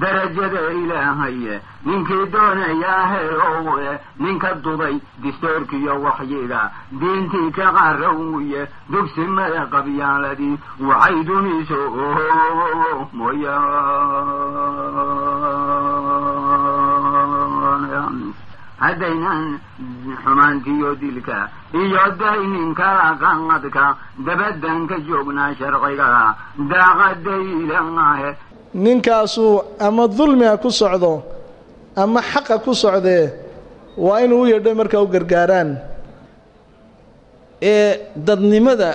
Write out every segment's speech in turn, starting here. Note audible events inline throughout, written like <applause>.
darajada ilaahaye ninkii doonayaa heelowe ninka duday distoorkiyo waxyiga diintii ka qarawye dugsimada qabyaaladii waxay duniso mooyaan haddaynan xumaantiyo dilka. Iyo daynin kala qanqadka dabadan ka joognaa sharciga daaqadaylanaahe ninkaasuu ama dulmiga ku socdo ama xaqa ku socdee waa inuu u yedho markaa u gargaaraan. Ee dadnimada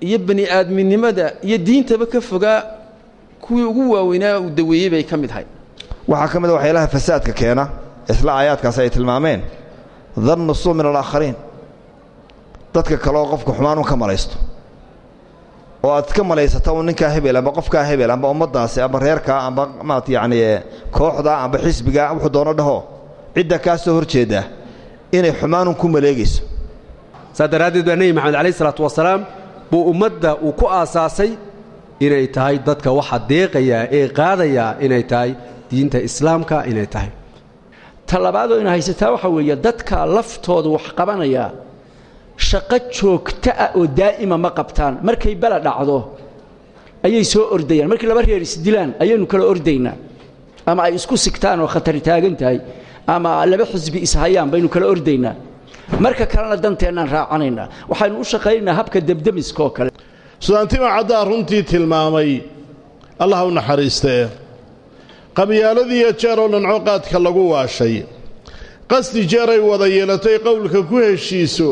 iyo bani aadminimada iyo diintaba ka fogaa kuwii ugu waaweynaa uu daweeyey bay ka mid ahay waxaa ka mid a waxyaalaha fasaadka keena isla aayaadkaasi ay tilmaameen dannu suu min alaakhariin dadka kale oo qofka xumaan un ka malaysto oo aad ka malaysata un ninkaa hebel amba qofkaa hebel amba ummaddaasi amba reerkaa amba maat yacni kooxda amba xisbiga wuxuu doono dhaho cidda kaa soo hor jeedda inay xumaanun ku maleegayso. Saas daraaddeed baa nebi maxamed calayh isalaatu wasalaam buu ummadda uu ku aasaasay inay tahay dadka waxa deeqayaa ee qaadayaa inay tahay diinta islaamka inay tahay. Ta labaadoo ina haysataa waxaa weeye dadka laftooda wax qabanaya shaqo joogto ah oo daa'ima ma qabtaan. Markay bala dhacdo ayay soo ordayaan. Markii laba reer isdilaan ayaynu kala ordaynaa. Ama ay isku sigtaan oo khatari taagan tahay ama laba xisbi ishayaan baynu kala ordaynaa. Marka kalena danteennaan raacanaynaa. Waxaynu u shaqaynaynaa habka debdemiska kale. Sudaantima caddaa runtii tilmaamay allah u naxariistee qabyaaladiiyo jeer oo dhanco qaadka lagu waashay. Qasdi jeeray wada yeelatay qowlka ku heshiiso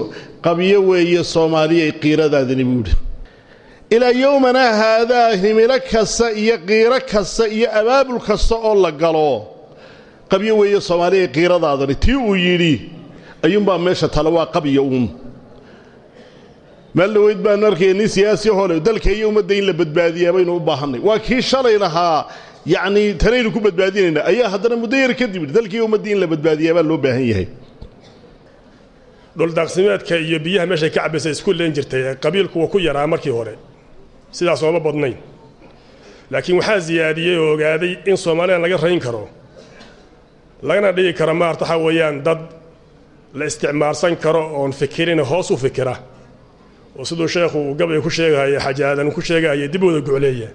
qabyo weeye soomaaliyay qiiradaadani buudhi ilaa yowmanaa haadaa himilo kasta iyo qiiro kasta iyo abaabul kasta oo la galo qabyo weeye soomaaliyay qiiradaadani tii uu yidhi ayuunbaa meesha tale waa qabyo uun. Meel dhaweyd baanu arkaya nin siyaasi hole dalka iyo ummadda in la badbaadiyaa baynu u baahannay waa kii shalay lahaa yacnii tanaynu ku badbaadinaynaa ayaa haddana muddo yar kadib dalkii ummaddii in la badbaadiyaa baa loo baahan yahay dhuldaaqsimeedka iyo biyaha meeshay ka cabbaysa isku leen jirtay qabiilku waa ku yaraa markii hore. Sidaas ooma badnayn. Laakiin waxaa siyaadiyey oo ogaaday in soomaaliyan laga rayn karo. Lagana dhigi karo maarta waxaa weeyaan dad la isticmaalsan karo oon fikirin hoos u fikira. Oo siduu sheekhu uu gabay ku sheegahaya xajaadan ku sheegahaya dib wada gocleeya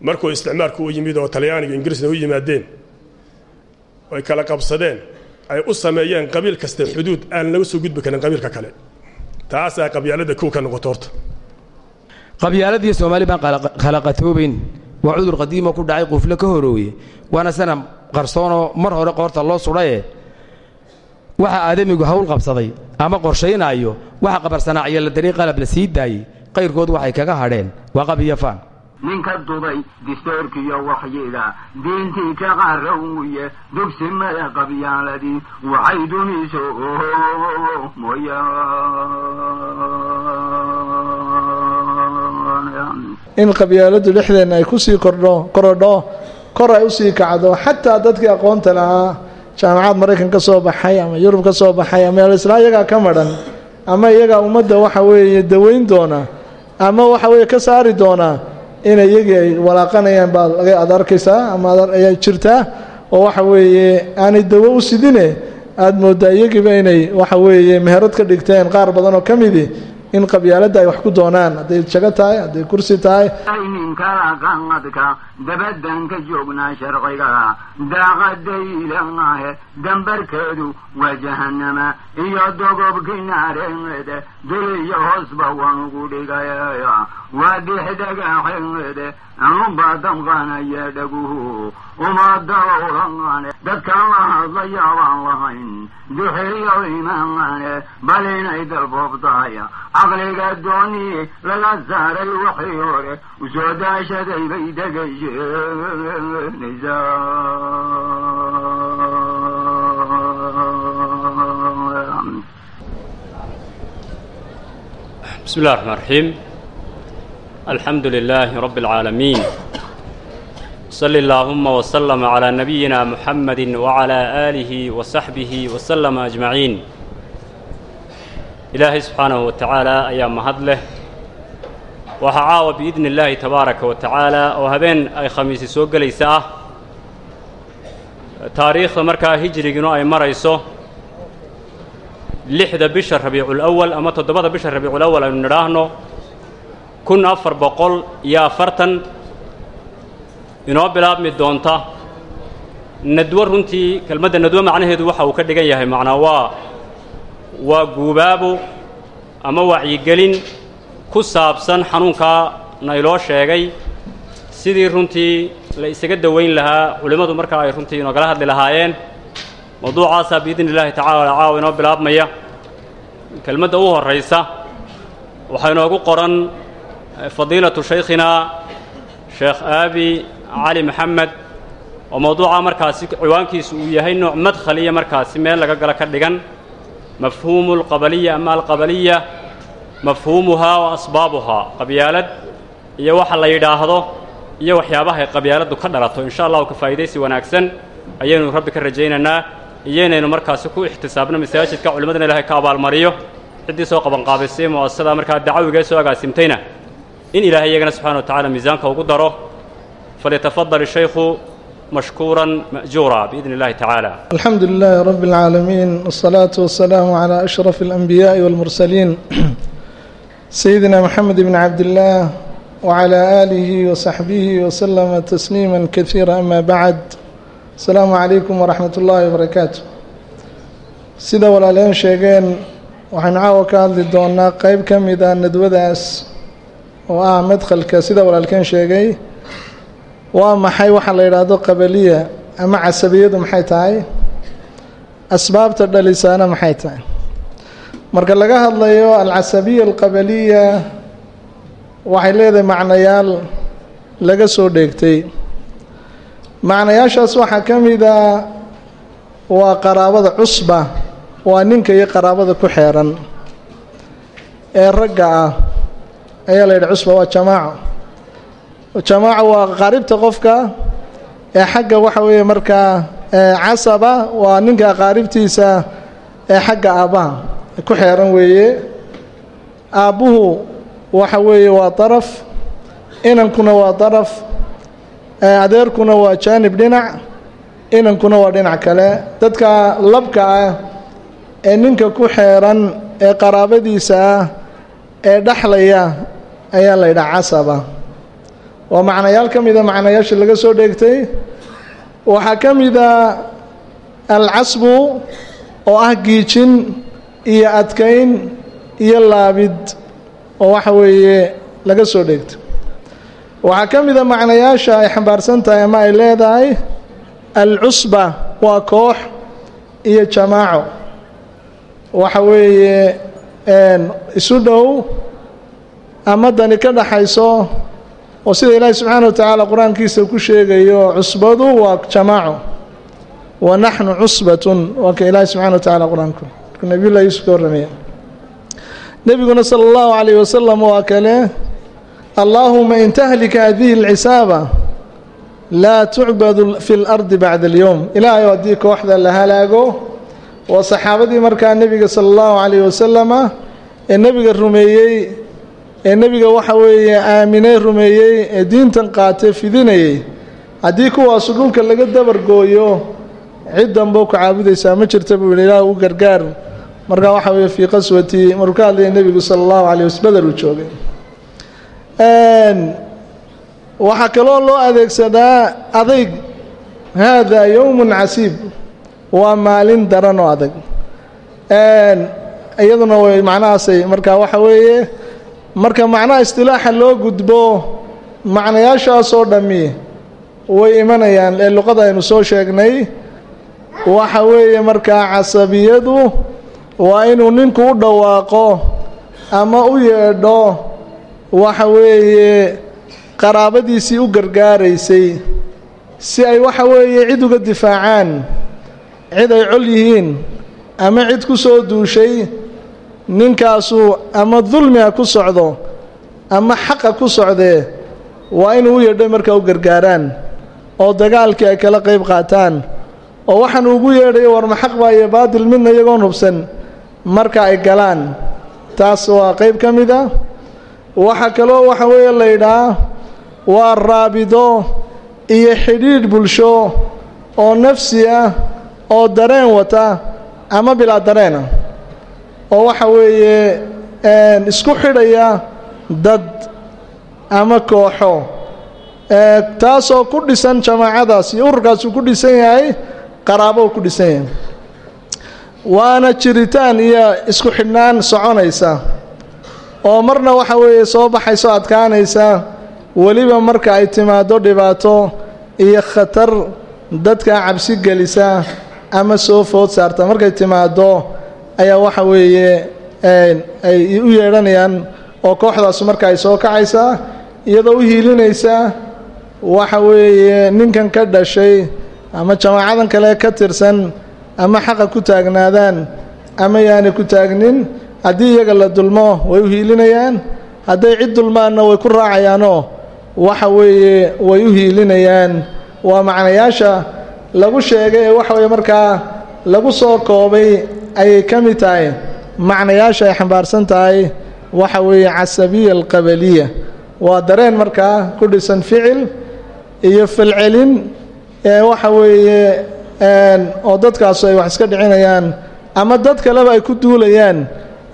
markuu isticmaalku u yimid oo talyaaniga ingiriisna u yimaadeen ay kala qabsadeen ay u sameeyeen qabiil kasta xuduud aan laga soo gudbi karin qabiilka kale. Taasaa qabyaalada kow ka noqoto qabyaaladii soomaali baan khalaqatoobayn waa cudur qadiimo ku dhacay qufle ka horooye. Waana sana qarsoonoo mar hore qoorta loo sudhaye. Waxa aadamigu hawl qabsaday ama qorshaynaayo waxa qabarsanaaciyo la darii qalab la sii daayey qayrkood waxay kaga hadheen. Waa qabiyo faan ninka duday distoorkiyo waxyiga diintii ka qarawye dugsimada qabyaaladii waxay duniso in qabyaaladdu dhexdeenna ay ku sii kordho korodho kor ay u sii kacdo xataa dadkii aqoonta lahaa jaamacaad maraykan ka soo baxay ama yurub ka soo baxay ama elisraa iyagaa ka madhan ama iyagaa ummadda waxa weeye daweyn doona ama waxa weeye ka saari doonaa inay iyagii ay walaaqanayaan baa ad arkaysaa ama ayaa jirtaa oo waxa weeye aanay dawo u sidine aada mooddaa iyagiiba inay waxa weeye meherad ka dhigteen qaar badan oo ka midi in qabyaaladda ay wax ku doonaan hadday jago tahay hadday kursi tahay dabadan ka joognaa sharciga daaqadaylanaahe dambarkeedu waa jahanama iyo dogobkii naareede duliyo hoosba waan ugu dhigaya waa dixdhagaxeede anuba damqanaya dhaguhu uma dawrane dadkan la hadlaya baan lahayn duxiyo imaane bal inay dalboobtahay caqliga dooni laga saaray waxii hore u soo daashaday bay nizaam bismi llahi raxmaan raxiim alxamdu lilaahi rabbi اlcaalamiin sali allaahuma wslama calaa nabiyina muxamadi wacalaa aalihi wa saxbihi waslama ajmaciin ilaahay subxaanahu wa tacaala ayaa mahad leh waxaa caawa biidni illaahi tabaaraka wa tacaala oo habeen ay khamiisi soo gelaysa ah taariikhda markaa hijriginu ay marayso lixda bisha rabiiculawal ama toddobada bisha rabiiculawal aynu nidhaahno kun afar boqol iyo afartan inoo bilaabmi doonta nadwo runtii kelmadda nadwo macnaheedu waxa uu ka dhigan yahay macnaa waa waa guubaabo ama wacyigelin ku saabsan xanuunkaa nayloo sheegay. Sidii runtii la isaga dawayn lahaa culimmadu markaa ay runtii inoogala hadli lahaayeen mawduucaasaa biidni illaahi tacaala caawa inoo bilaabmaya. Kelmadda u horraysa waxaa inoogu qoran fadiilatu shaykhinaa sheekh aabi cali maxamed oo mawduucaa markaasi ciwaankiisu uu yahay nooc madkhaliya markaasi meel laga galo ka dhigan. Mafhuumu alqabaliya ama alqabaliya mafhuumuhaa wa asbaabuhaa qabyaalad iyo waxa la yidhaahdo iyo waxyaabahay qabyaaladdu ka dhalato insha allahu ka faa'idaysi wanaagsan ayaynu rabbi ka rajaynaynaa iyo inaynu markaasi ku ixtisaabno masaajidka culimmadana ilahay ka abaalmariyo ciddii soo qabanqaabisay mu'asasada markaa dacwigae soo agaasimtayna in ilaahay iyagana subxana wa tacala miisaanka ugu daro falyatafadal shaykhu mashkuuran ma'juura biidni illahi tacaala الحمد لله رب العالمين والصلاة والسلام على أشرف الأنبياء والمرسلين <clears throat> سيدنا محمد بن عبد الله وعلى آله وصحبه وسلم تسليما كثيرا أما بعد السلام عليكم ورحمة الله وبركاته sida walaaleen sheegeen waxaynu caawa ka hadli doonaa qeyb ka mid ah nadwadaas oo ah madkhalka sida walaalkeen sheegay waa maxay waxaa la yidhaahdo qabaliya ama casabiyadu maxay tahay asbaabta dhalisaana maxay tahay Marka laga hadlayo alcasabiya alqabaliya waxay leedahay macnayaal laga soo dheegtay. Macnayaashaas waxaa ka mid a waa qaraabada cusba waa ninka iyo qaraabada ku xeeran. Ee ragga ah ayaa la yidhi cusba waa jamaaco jamaaco waa qaaribta qofka ee xagga waxa weeye markaa casaba waa ninka qaaribtiisa ee xagga aabbaha ku xeeran weeye. Aabbuhu waxa weeye waa daraf inankuna waa daraf adeerkuna waa jaanib dhinac inankuna waa dhinac kale. Dadka labka ah ee ninka ku xeeran ee qaraabadiisa ah ee dhexlaya ayaa la yidhaha casaba. Waa macnayaal ka mida macnayaasha laga soo dheegtay. Waxaa ka mida alcasbu oo ah giijin iyo adkayn iyo laabid oo waxa weeye laga soo dheegtay waxaa ka mida macnayaasha ay xambaarsan tahay ama ay leedahay alcusba waa koox iyo jamaaco. Waxa weeye isu dhow ama dani ka dhaxayso oo sida ilaahi subxaana wa tacaala qur'aankiisa ku sheegayo cusbadu waa jamaaco. Wa naxnu cusbatun waa ka ilaahi subxana wa tacala qur'aanku markuu nabiyullahi yuusuf ka warramaya nebiguna sala allahu calayh wasalam waa kale allaahuma in tahlika hadihi alcisaaba laa tucbadu fi lardi bacda alyowm ilaahay haddii kooxda la halaago waa saxaabadii markaa nebiga sala allahu calayh wasalama ee nebiga rumeeyey ee nebiga waxa weeye aaminay rumeeyey ee diintan qaatay fidinayay haddii kuwaasu dhulka laga dabargooyo cid danboo ku caabudaysaa ma jirta buu yihi ilaah u gargaar markaa waxa weeye fii qaswati markuu ka hadlaya nebigu sala allahu calayh was beder uu joogay. Waxaa kaloo loo adeegsadaa adayg haadaa yowmun casiib. Waa maalin daran oo adag iyaduna way macnahaasay markaa waxa weeye marka macnaha istilaaxa loo gudbo macnayaashaasoo dhammi way imanayaan. Ee luqada aynu soo sheegnay waxa weeye markaa casabiyadu waa inuu ninku u dhawaaqo ama u yeedho waxa weeye qaraabadiisii u gargaaraysay si ay waxa weeye cid uga difaacaan cid ay col yihiin ama cid ku soo duushay ninkaasu ama dulmiha ku socdo ama xaqa ku socdee waa inuu u yeedho markaa u gargaaraan oo dagaalkii ay kala qayb qaataan. Oo waxaan ugu yeedhayo warma xaq baa iyo baatil midna iyagoon hubsan marka ay galaan. Taas waa qayb ka mid a waxaa kaloo waxa weeye la yidhaah waa raabido iyo xidhiidh bulsho oo nafsi ah oo dareen wata ama bilaa dareen ah. Oo waxa weeye isku xidhaya dad ama kooxo. Taasoo ku dhisan jamaacadaas iyo ururkaas uu ku dhisan yahay qaraabo ku dhisan yahay waana jiritaan iyo isku xidhnaan soconaysa. oo marna waxa weeye soo baxayso adkaanaysa weliba marka ay timaaddo dhibaato iyo khatar dadka cabsi gelisa ama soo food saarta. Markay timaaddo ayaa waxa weeye ay u yeedhanayaan oo kooxdaas marka ay soo kacaysaa iyadoo u hiilinaysa waxa weeye ninkan ka dhashay ama jamaacadan kale ka tirsan ama xaqa ku taagnaadaan ama yaanay ku taagnin haddii iyaga la dulmo way u hiilinayaan hadday cid dulmaanna way ku raacayaanoo waxa weeye way u hiilinayaan. Waa macnayaasha lagu sheegay ee waxa weeye markaa lagu soo koobay ayay ka mid tahay. Macnayaasha ay xambaarsan tahay waxa weeye casabiya alqabaliya. Waa dareen markaa ku dhisan ficil iyo falcelin ee waxa weeye oo dadkaasu ay wax iska dhicinayaan ama dad kaleba ay ku duulayaan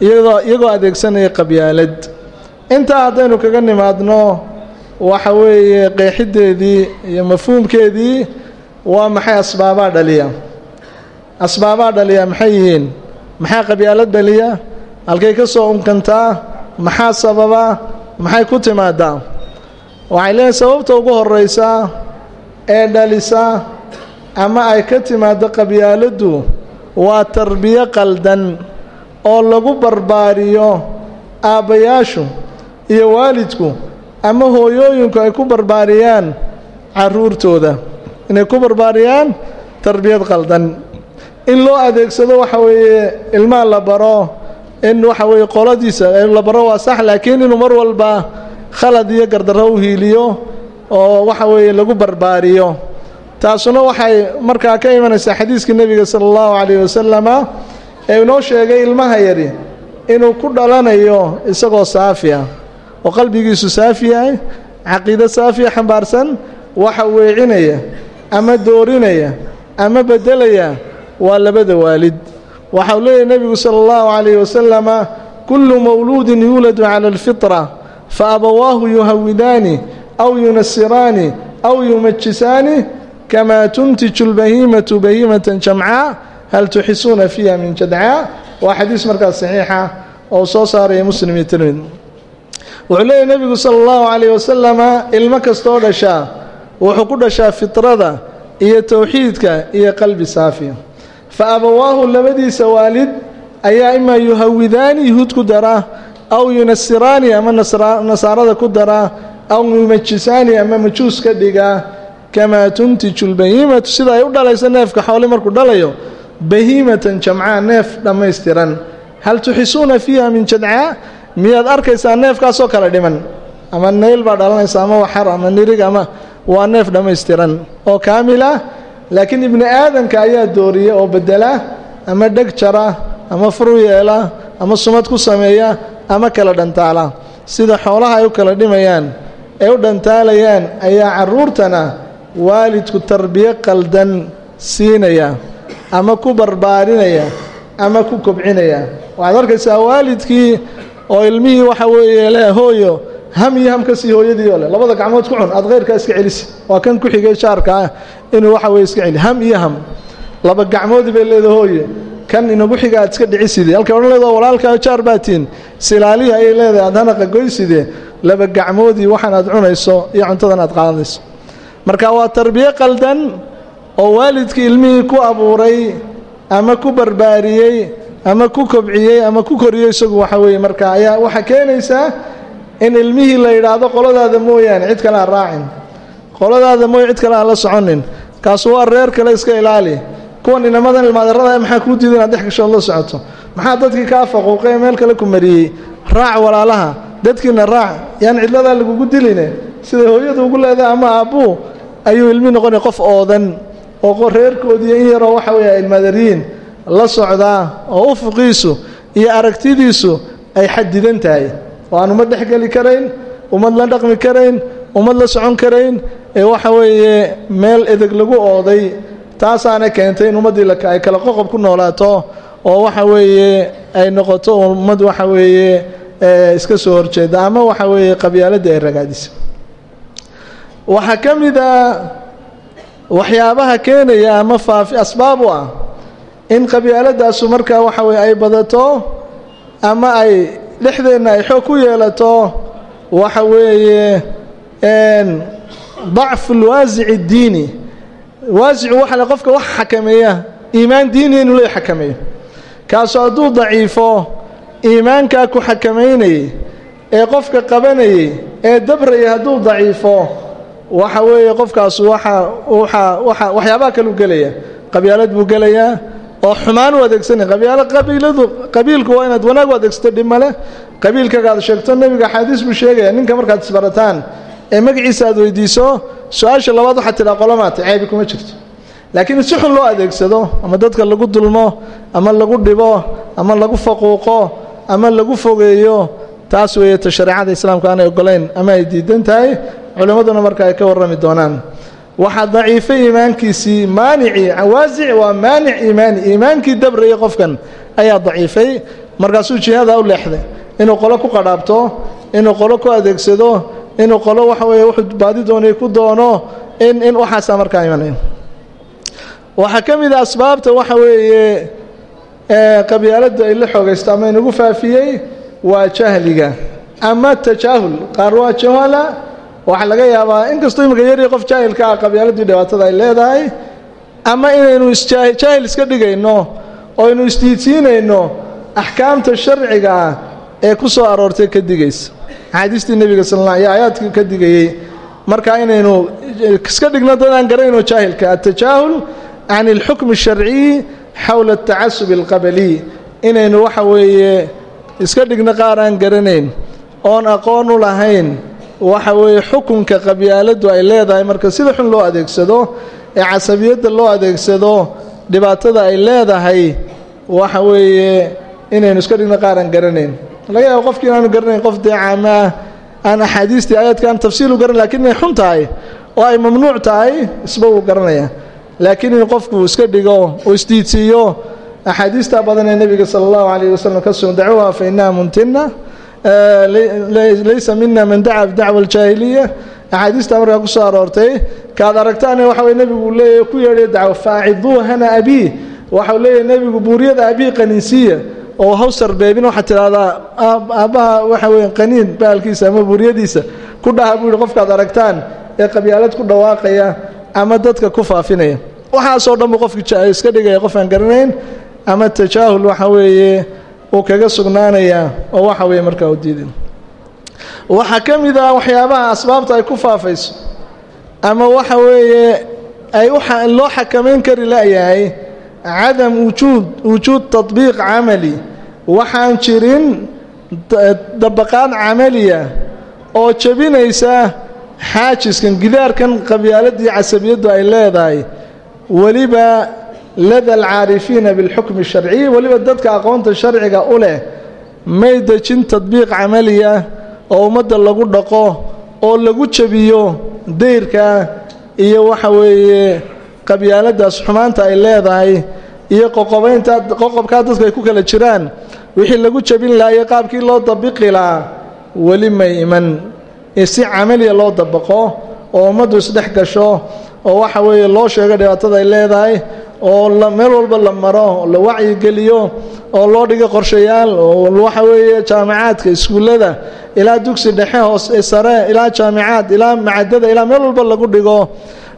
iyadoo iyagoo adeegsanaya qabyaalad. Intaa haddaynu kaga nimaadno waxa weeye qeexiddeedii iyo mafhuumkeedii waa maxay asbaabaa dhaliya? Asbaabaa dhaliya maxay yihiin? Maxaa qabyaalad dhaliya? Halkay ka soo unkantaa? Maxaa sababa? Maxay ku timaadaa? Waxay leeyihiin sababta ugu horraysa ee dhalisa ama ay ka timaaddo qabyaaladdu waa tarbiyo qaldan oo lagu barbaariyo aabbayaashu iyo waalidku ama hooyooyinku ay ku barbaariyaan carruurtooda inay ku barbaariyaan tarbiyad qaldan. In loo adeegsado waxa weeye ilmaha la baro in waxa weeye qoladiisa la baro waa sax laakiin inuu mar walba khalad iyo gardarro u hiiliyo oo waxa weeye lagu barbaariyo taasuna waxay markaa ka imanaysaa xadiiskii nebiga sala allahu calayhi wasalama ee inoo sheegay ilmaha yari inuu ku dhalanayo isagoo saafi ah oo qalbigiisu saafi yahay caqiido saafiya xambaarsan waxa weecinaya ama doorinaya ama beddelaya waa labada waalid. Waxau leeyahy nebigu sala allahu calayhi wasalama kullu mawluudin yuuladu cala alfitra fa abawaahu yuhawidaani aw yunasiraani aw yumajisaani kamaa tuntiju lbahiimatu bahiimatan jamcaa hal tuxisuuna fiiha min jadcaa waa xadiis markaas saxiixa oo soo saaraya muslim iyo tirmid wuxuu leeyahy nebigu sala allahu calayh wasalama ilmo kastoo dhashaa wuxuu ku dhashaa fitrada iyo towxiidka iyo qalbi saafiya fa abawaahu labadiisa waalid ayaa imaa yuhawidaani yuhuud ku dara aw yunasiraani ama nasaarada ku dara aw yumajisaani ama majuus ka dhiga kamaa tuntiju lbahiimatu sida ay u dhalayso neefka xooli markuu dhalayo bahiimatan jamcaa neef dhammaystiran. Hal tuxisuuna fiiha min jadcaa? Miyaad arkaysaa neefkaasoo kale dhiman. Ama nayl baa dhalanaysa ama waxar ama nirig ama waa neef dhammaystiran. Oo kaamil ah laakiin ibni aadanka ayaa dooriya oo bedela ama dheg jara ama furu yeela ama sumad ku sameeya ama kala dhantaala. Sida xoolaha ay u kala dhimayaan ee u dhantaalayaan ayaa carruurtana waalidku tarbiyo qaldan siinaya ama ku barbaarinaya ama ku kobcinaya. Waxaad arkaysaa waalidkii oo ilmihii waxa weeye le hooyo ham iyo ham ka sii hooyadii oo leh. Labada gacmood ku cun aad khayrkaa iska celisi. Waa kan ku xigay jaarka ah inuu waxa weye iska celi. Ham iyo ham. Laba gacmoodii bay leeda hooye. Kan inagu xiga aad iska dhiciside halkay odhan leeda walaalkaa jaar baatiin silaalihi ayay leedahay aad hanaqa goyside laba gacmoodii waxaan aad cunayso iyo cuntadan aad qaadanayso marka waa tarbiyo qaldan oo waalidkii ilmihii ku abuuray ama ku barbaariyey ama ku kobciyey ama ku koriyey isagu waxa weeye marka ayaa waxaa keenaysaa in ilmihii la yidhaahdo qoladaada mooyaane cid kale ha raacin. Qoladaada mooye cid kale ha la soconin. Kaasu waa reer kale iska ilaali. Kuwan inamadan ilmaadarada maxaa kuu diida inaad gashood la socoto? Maxaa dadkii kaa faquuqay ee meel kale ku mariyey? Raac walaalaha dadkiina raac yaan cidladaa lagugu diline. Sida hooyadu ugu leedahay ama aabbuu ayuu ilmi noqonay qof oodan oo reerkoodiiyo in yaroo waxa weeye ilmaadariyiin la socdaa oo ufuqiisu iyo aragtidiisu ay xadidan tahay. Oo aan ummad dhex geli karayn ummad la dhaqmi karayn ummad la socon karayn ee waxa weeye meel edeg lagu ooday. Taasaana keentay in ummaddii ay kala qoqob ku noolaato oo waxa weeye ay noqoto ummad waxa weeye iska soo horjeeda ama waxa weeye qabyaaladii ay ragaadisa waxaa ka mid a waxyaabaha keenaya ama faafi asbaab u ah in qabyaaladaasu markaa waxa weye ay badato ama ay dhexdeenna ay xoog ku yeelato waxa weeye dacfu lwaasici اdiini waasicu waxa le qofka wax xakameeya iimaan diiniya inuu leey xakameeyo. Kaasoo hadduu daciifo iimaankaa ku xakamaynayay ee qofka qabanayay ee dabraya hadduu daciifo waxa weeye waxa waxyaabaha kaluu gelaya qabyaalad buu gelayaa oo xumaan u adeegsanay qabyaalo qabiiladu qabiilku waa inaad wanaag u adeegsato dhib male qabiilkaga aad sheegto nebiga axaadiis buu sheegaya ninka markaad isbarataan ee magaciisa aad weydiiso su'aasha labaad waxaad tidhaa qolomaata ceebi kuma jirto. Laakiin si xun loo adeegsado ama dadka lagu dulmo ama lagu dhibo ama lagu faquuqo ama lagu fogeeyo taas weeye ta shareecada islaamka aanay ogolayn ama ay diidan tahay culimmaduna marka ay ka warrami doonaan. Waxaa daciifay iimaankiisii maanicii waasic waa maanic iimaani iimaankii dabraya qofkan ayaa daciifay. Markaasuu jihada u leexday. Inuu qolo ku qadhaabto inuu qolo ku adeegsado inuu qolo waxa weeye wuxuu baadi doonay ku doono in in waxaasaa markaa imanaya waxaa ka mid a asbaabta waxa weeye qabyaaladda ay la xoogaysto ama inagu faafiyey waa jahliga ama tajaahul. Qaar waa jahala waxaa laga yaabaa inkastoo imika yarii qof jaahilka ah qabyaaladii dhibaatada ay leedahay ama inaynu isjaahil iska dhigayno oo aynu isdiidsiinayno axkaamta sharciga ah ee ku soo aroortay ka digaysa. Axaadiistii nebiga sal iyo aayaadkii ka digayey marka inaynu iska dhigno dad aan jaahilka ah. altajaahul can alxukmi sharciyi xowla altacasub alqabaliy inaynu waxa weeye iska dhigno qaar aan garanayn oon aqoon u lahayn waxa weeye xukunka qabyaaladdu ay leedahay marka sida xun loo adeegsado ee casabiyadda loo adeegsado dhibaatada ay leedahay waxa weeye inaynu iska dhigno qaar aan garanayn. Laga yaabo qofkii inaanu garanayn qof dee caama ah aan axaadiistii aayaadka aan tafsiil u garan laakiin inay xun tahay oo ay mamnuuc tahay isba wuu garanaya. Laakiin in qofku iska dhigo uu isdiidsiiyo axaadiista badan ee nebiga sala allahu calayh wasalam ka sugan dacuuha fa inaha muntina laysa mina man daca bidacwa aljaahiliya axaadiistaa markaa ku soo aroortay kaad aragtaane waxa weye nebigu leeyahy ku yeedhay dacwo faaciduuhana abii waxau leeyahy nebigu buuriyada abii qaniinsiya oo haw sarbeebin waxaad tidhahdaa aabbaha waxa weeye qaniin baalkiisa ama buuriyadiisa ku dhaha buu qofkaad aragtaan ee qabyaalad ku dhawaaqaya ama dadka ku faafinaya waxaasoo dhan buu qofki iska dhigaya qof aan garanayn ama tajaahul waxa weeye uu kaga sugnaanaya oo waxa weeye markaa u diidan waxaa ka mid ah waxyaabaha asbaabta ay ku faafayso ama waxa weeye ay loo xakamayn kari layahay cadam wujuud wujuud tatbiiq camali. Waxaan jirin dabaqaad camaliya oo jebinaysa xaajiskan gidaarkan qabyaaladii casabiyaddu ay leedahay. Weliba lada alcaarifiina bilxukmi الsharciy weliba dadka aqoonta sharciga u leh may dejin tadbiiq camaliya oo ummadda lagu dhaqo oo lagu jebiyo dayrka iyo waxa weeye qabyaaladaas xumaanta ay leedahay iyo qoqobaynta qoqobkaa dadku ay ku kala jiraan. Wixii lagu jebin lahayo qaabkii loo dabiqi lahaa weli may iman. Si camaliya loo dabaqo oo ummaddu isdhex gasho oo waxa weeye loo sheego dhibaatada ay leedahay oo meel walba la maro la wacyigeliyo oo loo dhigo qorshayaal oo waxa weeye jaamacaadka iskuullada ilaa dugsi dhexe hoose sare ilaa jaamicaad ilaa macadada ilaa meel walba lagu dhigo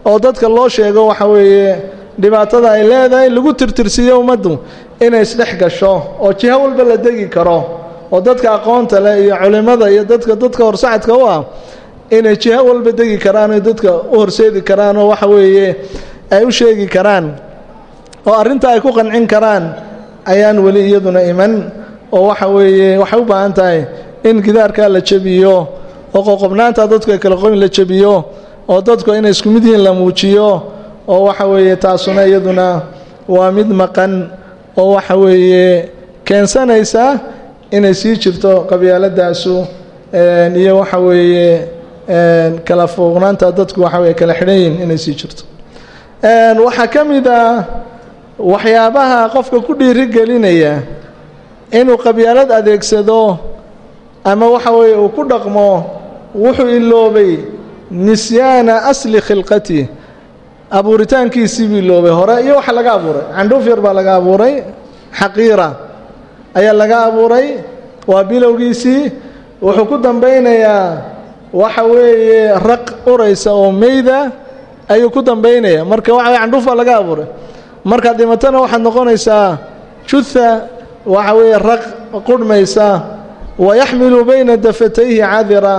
oo dadka loo sheego waxa weeye dhibaatada ay leedahay lagu tirtirsiiyo ummaddu inay isdhex gasho oo jiho walba la degi karo oo dadka aqoonta leh iyo culimmada iyo dadka dadka horsacadka u ah inay jiho walba degi karaan dadka u horseedi karaan oo waxa weeye ay u sheegi karaan oo arrinta ay ku qancin karaan ayaan weli iyaduna iman oo waxa weeye waxay u baahan tahay in gidaarkaa la jebiyo oo qoqobnaanta dadku ay kala qoyn la jebiyo oo dadku inay isku mid yihiin la muujiyo oo waxa weeye taasuna iyaduna waa mid maqan oo waxa weeye keensanaysa inay sii jirto qabyaaladaasu iyo waxa weeye kala fooqnaanta dadku waxa weye kala xidhan yihiin inay sii jirto. Waxaa ka mid ah waxyaabaha qofka ku dhiirigelinaya inuu qabyaalad adeegsado ama waxa weeye uu ku dhaqmo wuxuu iloobay nisyaana asli khilqati. Abuuritaankiisii buu iloobay hore iyo waxa laga abuuray. Candhuuf yar baa laga abuuray. Xaqiira ayaa laga abuuray. Waa bilowgiisii. Wuxuu ku dambaynayaa waxa weeye raq uraysa oo meyda ayuu ku dambaynaya marka waxa weye candhuuf baa laga abuuray markaad dhimatana waxaad noqonaysaa juha waxa weeye raq qurhmaysa wayaxmilu bayna dafatayhi cadira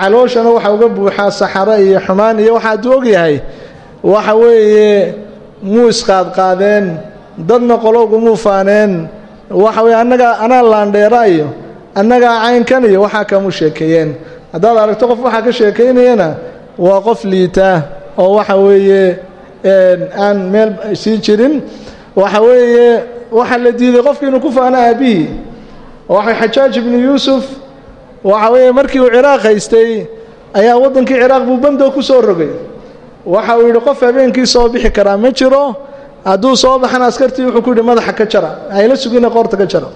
calooshana waxaa uga buuxaa saxaro iyo xumaan iyo waxa aduu ogyahay waxa weeye muu isqaadqaadeen dadna qolowgumuu faaneen waxa weye annagaa anaa laandheera iyo annagaa caynkan iyo waxaa kamu sheekeeyeen haddaad aragto qof waxaa ka sheekaynayana waa qof liita oo waxa weeye aan meel sii jirin. Waxa weeye waxaa la diiday qofki inuu ku faano aabbihii. Waxa xajaaj ibnu yuusuf waxa weeye markii uu ciraaq haystay ayaa waddankii ciraaq buu bandow ku soo rogay. Waxa uu yidhi qof habeenkii soo bixi karaa ma jiro. Hadduu soo baxana askartii wuxuu ku yidhi madaxa ka jara. Hayla sugina qoorta ka jara.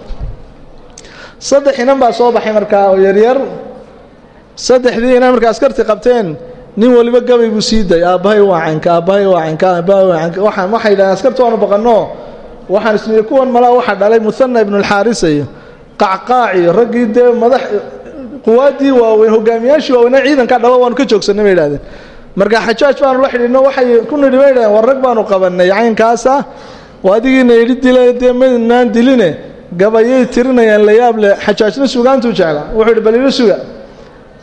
Saddex inan baa soo baxay markaa oo yaryar. Saddexdii inan markaa askartii qabteen nin waliba gabay buu sii day waa caynka aabbahay waa caynka aabbahay waa caynka. Waxaan waxay yidhahdeen askarta waanu baqanno waxaan isnidhi kuwan malaa waxaa dhalay muhana ibnulxaarisa iyo qacqaac iyo raggii dee madax quwaaddii waaweyn hogaamiyaashii waaweynaa ciidanka dhaba waanu ka joogsanay bay marka xajaaj baanu la xidhiidhno waxay ku nidhi bay war rag baanu qabannay caynkaasa waa adigiina yidhi dila dee diline gabayay tirinayaan la yaab leh xajaajna sugaantuu jeclaa. Wuxuu yidhi bal ila suga.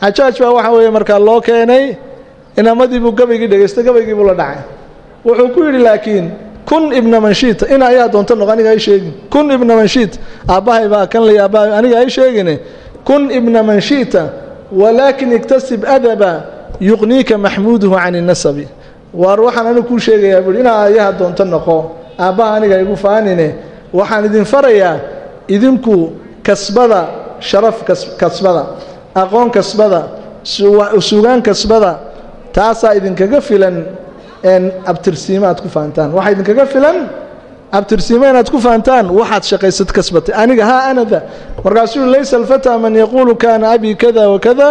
Xajaaj baa waxa weeye markaa loo keenay inamadii buu gabaygii dhegaystay gabaygii buu la dhacay. Wuxuu ku yidhi laakiin kun ibna manshiita in ayaa doonto noq aniga ay sheegin. Kun ibna manshiit aabbahay baa kan lay aabbahay aniga ay sheegine. Kun ibna manshiita walaakin iktasib adaba yuqniika maxmuuduhu can inasabi waar waxaan anigu kuu sheegayaa buuhi inaa ayaha doonto noqo aabbaha aniga igu faanine waxaan idin farayaa idinku kasbada sharaf kasbada aqoon kasbada sugaan kasbada taasaa idinkaga filan abtirsiimo aad ku fahantaan waxaa idinkaga filan abtirsiimo inaad ku fahantaan waxaad shaqaysad kasbatay. Aniga haa anada markaasuu laysa alfataa man yaquulu kaana abii kada wakada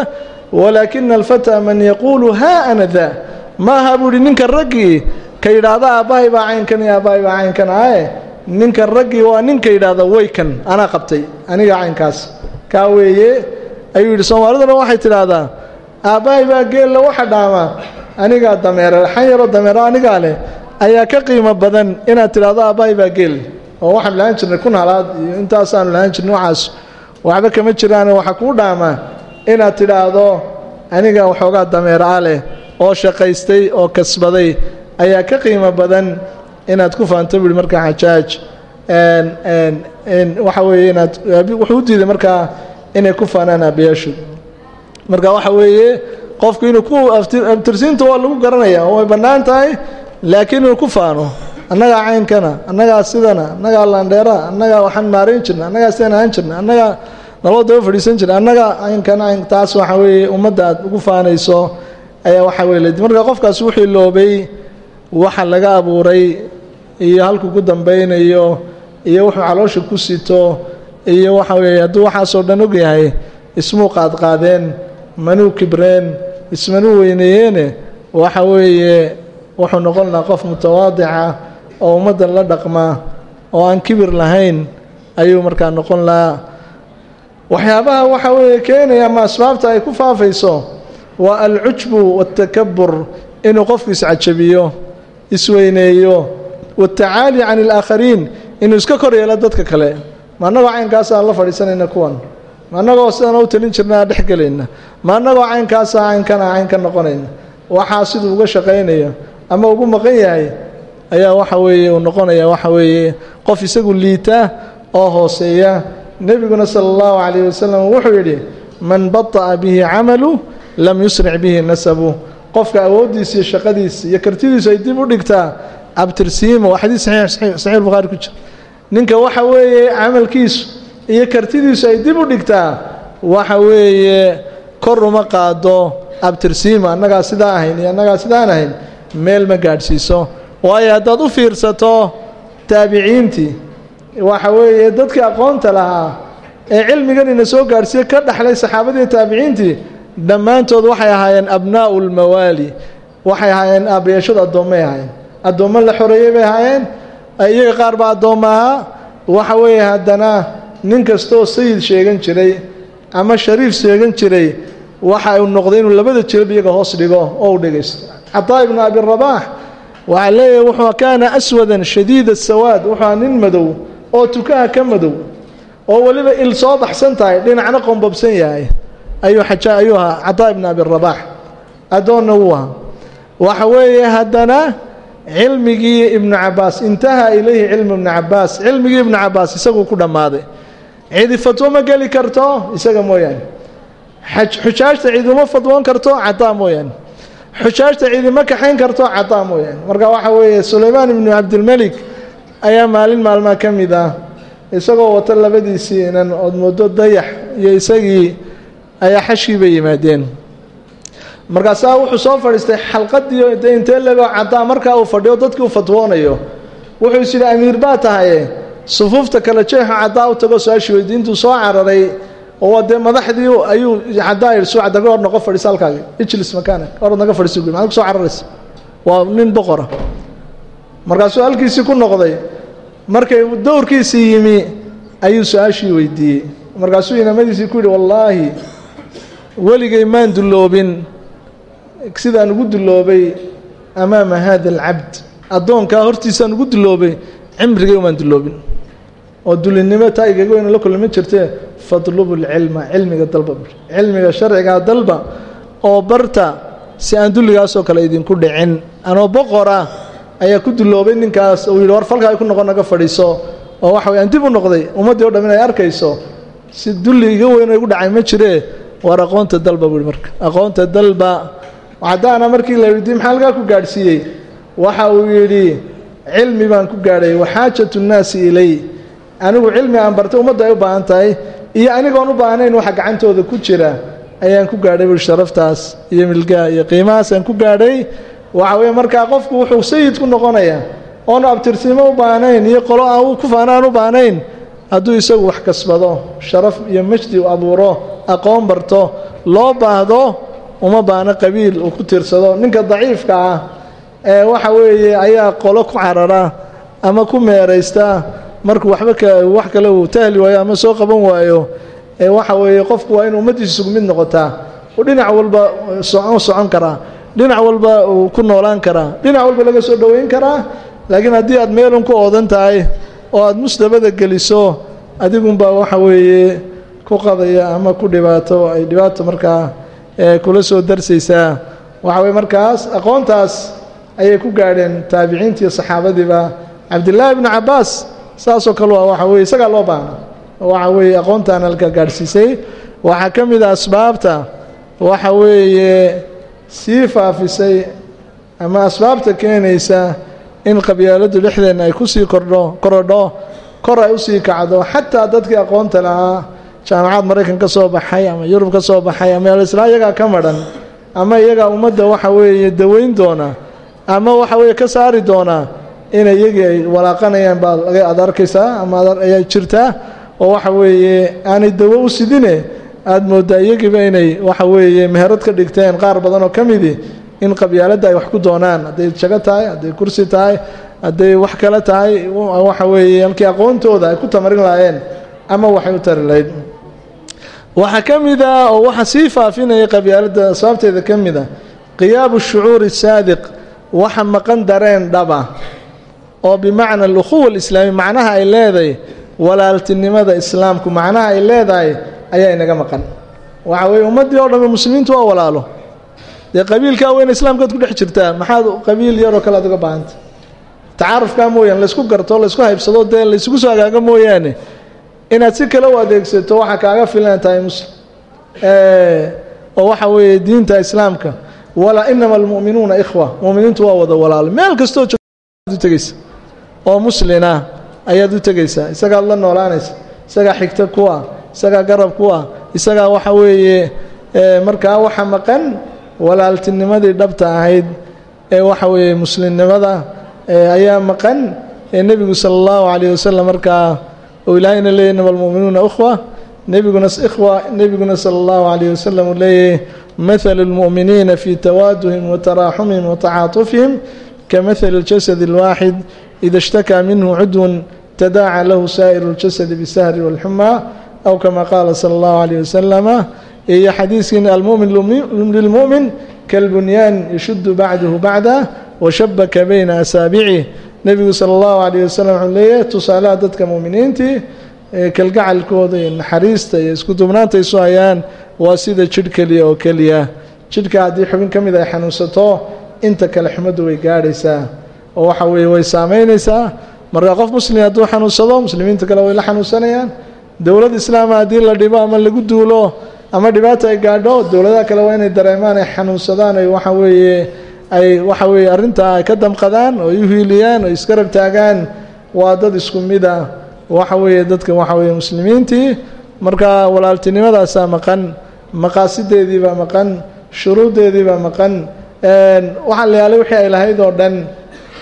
walaakina alfataa man yaquulu haa ana daa maaha buu ihi ninka raggii ka yidhaahda aabbahay baa caynkan iyo aabbahay baa caynkan ae ninka raggii waa ninka yidhaahda waykan anaa qabtay aniga caynkaas. Kaa weeye ayuu yidhi soomaaliduna waxay tidhaahdaa aabbahay baa geella waxa dhaamaa anigaa dameere xan yaroo dameero anigaa leh ayaa ka qiimo badan inaad tidhaahdo aabbahay baa geel. Oo waxaanu lahaan jirnay kun halaad iyo intaasaanu lahaan jirnay waxaas. Waxba kama jiraane waxaa kuu dhaamaa inaad tidhaahdo aniga waxoogaa dameer ah leh oo shaqaystay oo kasbaday ayaa ka qiimo badan inaad ku faanto buuhi markaa xajaaj waxa weeye inaad wuxuu u diiday markaa inay ku faanaan aabbayaashu marka waxa weeye qofku inuu ku abtirsiinta waa lagu garanaya way bannaan tahay laakiin inuu ku faano. Annagaa caynkana annagaa sidana annagaa laandheera annagaa waxaan maarayn jirna annagaa sidaan ahaan jirna annagaa naloo daba fadhiisan jirna annagaa caynkana cayn taas waxa weeye ummadda aad ugu faanayso ayaa waxa weye marka qofkaas wuxuu iloobay waxa laga abuuray iyo halkuu ku dambaynayo iyo wuxuu caloosha ku sito iyo waxa weeye hadduu waxaasoo dhan og yahay ismuu qaadqaadeen manuu kibreen ismanuu weyneeyeene waxa weeye wuxuu noqon lahaa qof mutawaadica oo ummaddan la dhaqma oo aan kibir lahayn ayuu markaa noqon lahaa waxyaabaha waxa weeye keenaya ama asbaabta ay ku faafayso waa alcujbu waatakabur inuu qofku iscajabiyo isweyneeyo waatacaali can alaakhariin inuu iska kor yeelo dadka kale. Ma annagoo caynkaasaan la fadhiisanayna kuwan? Ma annagoo sidaan u talin jirnaa dhex gelayna ma annagoo caynkaasa caynkana cayn ka noqonayna waxaa siduu uga shaqaynayo ama ugu maqan yahay ayaa waxa weeye uu noqonaya waxa weeye qof isagu liita oo hooseeya. Nebiguna sala allahu calayh wasalam wuxuu yidhi man bata'a bihi camalu lam yusric bihi nasabu. Qofka awooddiisa iyo shaqadiisa iyo kartidiisu ay dib u dhigtaa waa xadiis saxiix bukhaari ku jira. Ninka waxa weeye camalkiisu iyo kartidiisu ay dib u dhigtaa waxa weeye kor uma qaado abtirsiimo annagaa sidaa ahayn iyo annagaa sidaan ahayn meel ma gaadhsiiso. Waayo haddaad u fiirsato taabiciintii waxa weeye dadkii aqoonta lahaa ee cilmigan ina soo gaadhsiiye ka dhaxlay saxaabadii taabiciintii dhammaantood waxay ahaayeen abnaa'u lmawaali waxay ahaayeen aabbayashadu addoommay ahaayeen. Addoommo la xoreeyey bay ahaayeen iyaga qaar baa addoommo waxa weeye haddana nin kastooo sayid sheegan jiray ama shariif sheegan jiray waxa uu noqday inuu labada jilab iyaga hoos dhigo oo u dhegaysto cataa ibnu abirabaax waxaa leeyahay wuxuu kaana aswadan shadiida sawaad wuxuu nin madow oo tukaha ka madow oo weliba il soo baxsan tahay dhinacna qombobsan yahay ayuu xaja ayuu ahaa cataa ibnu abirabaax addoonna wuu ahaa. Waxa weeye haddana cilmigii ibnu cabaas intahaa ilayhi cilmu ibnu cabaas cilmigii ibnu cabaas isaguu ku dhammaaday. Cidi fatwo ma geli karto? Isaga mooyaane xujaajta cidima fadwoon karto cataa mooyaane xujaajta cidima kaxayn karto cataa mooyaane marka waxa weeye sulaymaan ibnu cabdilmelik ayaa maalin maalmaa ka mid ah. Isagoo wata labadiisii inan ood moodo dayax iyo isagii ayaa xashkiiba yimaadeen. Markaasaa wuxuu soo fadhiistay xalqadii intee legoo cadaa markaa uu fadhiyo dadkii u fatwoonayo wuxuu is yidhi amiir baa tahaye sufuufta kale jeexo caddaa u tago su'aashii weydiintuu soo cararay oo dee madaxdii ayuu yidhi suu cadda or noqo fadhiisa halkaagi ijlis makaanak orad naga fadhiisa gu maxaad ku soo cararaysa? Waa nin boqora. Markaasuu halkiisii ku noqday markay dowrkiisii yimi ayuu su'aashii weydiiyey. Markaasuu inamadiisii ku yidhi wallaahi weligay maan dulloobin sidaan ugu dulloobay amaama haada alcabd addoonkaa hortiisaan ugu dulloobay cimrigay umaan dulloobin oo dulinimo taa igaga weyna la kulama jirtee fadlubu lcilma cilmiga dalba. Cilmiga sharcigaa dalba oo barta si aan dulligaasoo kale idinku dhicin. Anoo boqora ayaa ku dulloobay ninkaas uu yidhi war falka ay ku noqon naga fadhiiso. Oo waxa wey aan dib u noqday ummaddii o dham inay arkayso si dulli iga weyn igu dhacay ma jiree war aqoonta dalba buu marka. Aqoonta dalba haddaana markii la weydiiyey maxaa halkaa ku gaadhsiiyey? Waxa uu yidhi cilmi baan ku gaadhay waxaajatu nnaasi ilay anigu cilmi aan bartay ummadda ay u baahan tahay iyo anigoon u baahnayn waxa gacantooda ku jira ayaan ku gaadhay bui sharaftaas iyo milgaha iyo qiimahaas aan ku gaadhay. Waxa weeye markaa qofku wuxuu sayid ku noqonayaa oonu abtirsiimo u baahnayn iyo qolo aan ku faana aan u baahnayn hadduu isagu wax kasbado sharaf iyo majdi u abuuro aqoon barto loo baahdo uma baahno qabiil uu ku tiirsado. Ninka daciifka ah ee waxa weeye ayaa qolo ku carara ama ku meeraysta markuu waxba wax kale uu tahli waayo ama soo qaban waayo ee waxa weeye qofku waa inu ummaddiisa isugu mid noqotaa. Uu dhinac walba socon socon karaa. Dhinac walba uu ku noolaan karaa. Dhinac walba laga soo dhoweyn karaa. Laakiin haddii aad meelun ku oodan tahay oo aada musdabada geliso adigunbaa waxa weeye ku qadaya ama ku dhibaato ay dhibaato markaa kula soo darsaysaa. Waxa weye markaas aqoontaas ayay ku gaadheen taabiciintii iyo saxaabadiiba. Cabdillaahi ibnu cabbaas saasoo kale waa waxa weye isagaa loo baahna waxa weeye aqoontaan halka gaadhsiisay. Waxaa ka mid a asbaabta waxa weeye sii faafisay ama asbaabta keenaysa in qabyaaladdu dhexdeenna ay ku sii kordho korodho kor ay u sii kacdo. Xataa dadkii aqoonta lahaa jaamacad maraykan ka soo baxay ama yurub ka soo baxay ama alislaa iyagaa ka madhan ama iyagaa ummadda waxa weeye daweyn doona ama waxa weeye ka saari doonaa inay iyagii ay walaaqanayaan baa ad arkaysaa ama ayaa jirtaa oo waxa weeye aanay dawo u sidine aada mooddaa iyagiiba inay waxa weeye meherad ka dhigteen qaar badan oo ka midi in qabyaaladda ay wax ku doonaan. Hadday jago tahay hadday kursi tahay hadday wax kale tahay waxa weeye halkii aqoontooda ay ku tamarin lahaayeen ama waxay u tari lahayd. Waxaa ka mid a oo waxa sii faafinaya qabyaaladda asbaabteeda ka mid a qiyaabu shucuuri saadiq waxa maqan dareen dhaba oo bimacna alukhuwa alislaami macnaha ay leedahay walaaltinimada islaamku macnaha ay leedahay ayaa inaga maqan. Waxa weeye ummaddii oo dhamme muslimiintu waa walaalo. Dee qabiilkaa weyna islaamkaad ku dhex jirtaa. Maxaad qabiil yaroo kale aad uga baahanta tacaarufkaa mooyaane laysku garto laysku haybsado dee laysugu soo hagaago mooyaane. Inaad si kale u adeegsato waxaa kaaga filan tahay muslim. Oo waxa weeye diinta islaamka walaa inama almu'minuuna ikhwa. Mu'miniintu waa wada walaalo. Meel kastoo u tegaysa oo muslina ayaad u tegaysaa. Isagaad la noolaanaysa isagaa xigta ku ah isagaa garab ku ah isagaa waxa weeye markaa waxa maqan walaaltinimadii dhabta ahayd ee waxa weeye muslimnimada ayaa maqan ee nebigu sala allahu calayh wasalam markaa oo ilaahayna leeyahy inama almu'minuuna ukhwa nebiguna ikhwa nebiguna sala allahu calayh wasalam uu leeyahy mathalu lmu'miniina fii tawaaduhim wa taraaxumihim wa tacaatufihim اlwaaxid ida ishtakaa minhu cudwun tadaaca lahu saa'iru اljasadi bisahri wاlxumaa aw kama qaala sala allahu calayh wasalama iyo xadiiskiina almu'min lilmu'min kalbunyaan yashuddu bacduhu bacda washabaka bayna asaabicih nebigu sala allahu calayh wasalam wuxuu leeyahay tusaalaha dadka mu'miniintii kalgacalkooda iyo naxariista iyo isku dubnaanta isu hayaan waa sida jidh keliya oo keliya jidhka haddii xubin ka mid ay xanuunsato inta kale xumaddu way gaadhaysaa oo waxa weeye way saamaynaysaa. Marka qof muslim hadduu xanuunsado muslimiinta kale way la xanuunsanayaan. Dowlad islaama haddii la dhibo ama lagu duulo ama dhibaata ay gaadho dowladaha kale waa inay dareemaan ay xanuunsadaan ay waxa weeye ay waxa weeye arrintaa ay ka damqadaan oo u hiiliyaan oo iskarab taagaan. Waa dad isku mid ah. Waxa weeye dadka waxa weeye muslimiintii marka walaaltinimadaasa maqan maqaasideediibaa maqan shuruuddeediibaa maqan. Waxaa la yaalay wixii ay lahayd oo dhan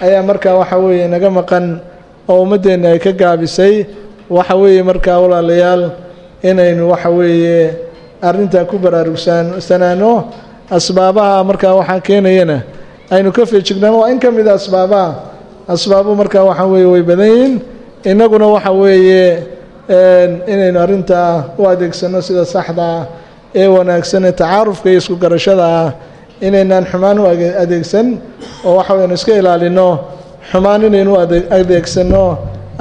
ayaa markaa waxa weeye naga maqan oo ummaddeenna ay ka gaabisay. Waxa weeye markaa walaalayaal inaynu waxa weeye arrintaa ku baraarugsanaano asbaabaha markaa waxaa keenayana aynu ka feejignaan waa in ka mida asbaabaha asbaabu markaa waxa weeye way badan yihiin. Innaguna waxa weeye inaynu arrintaa u adeegsanno sida saxda ah ee wanaagsan ee tacaarufka iyo isku garashada ah inaynaan xumaan u adeegsan oo waxa waynu iska ilaalinno xumaan inaynu adeegsanno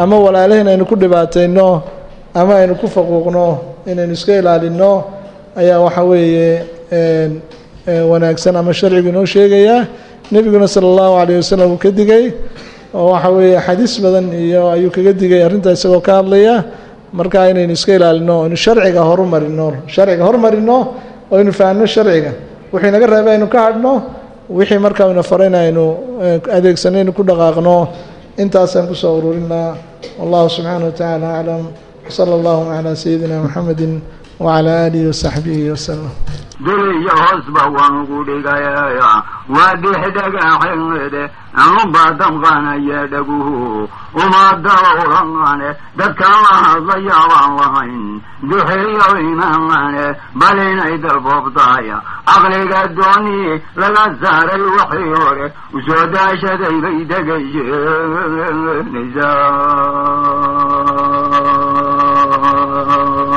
ama walaalahin aynu ku dhibaatayno ama aynu ku faquuqno inaynu iska ilaalinno ayaa waxa weeye wanaagsan ama sharcigu inoo sheegayaa nebiguna sala allahu calayh wasalam uu ka digay oo waxa weeye xadiis badan iyo ayuu kaga digay arrintaa isagoo ka hadlaya marka inaynu iska ilaalino aynu sharciga horumarino sharciga horumarino oo aynu fahanno sharciga wixii naga reebay aynu ka hadhno wixii markaa ina farayna aynu adeegsano aynu ku dhaqaaqno intaasaan ku soo ururinaa. Wallahu subxaana wa tacaala aclam wsala allahuma calaa sayidina muxamedi wacalaa aalihi wasaxbihi wasalam duriyo hoosba waan ugu dhigaya waa dhexdhagaxeede anuba damqanaya dhaguhu uma dawrane dadka la hadlaya baan lahayn duxeeyo imaanane bal inay dalboobtaya caqliga dooni laga saaray waxii hore u soo daashaday bay degayeenaysaa